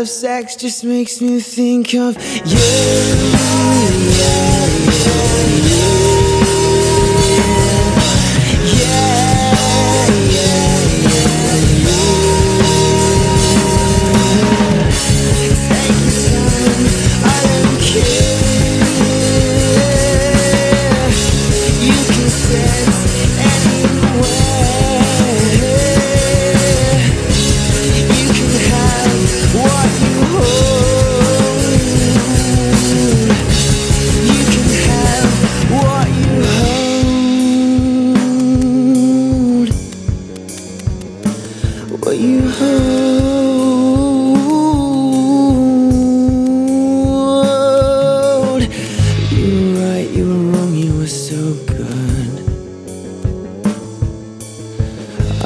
of sex just makes me think of you. Yeah,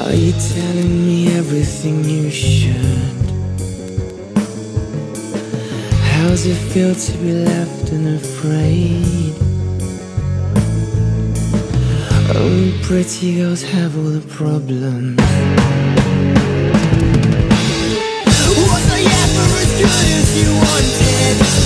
Are you telling me everything you should? How's it feel to be left unafraid? Only oh, pretty girls have all the problems. Was I ever as good as you wanted?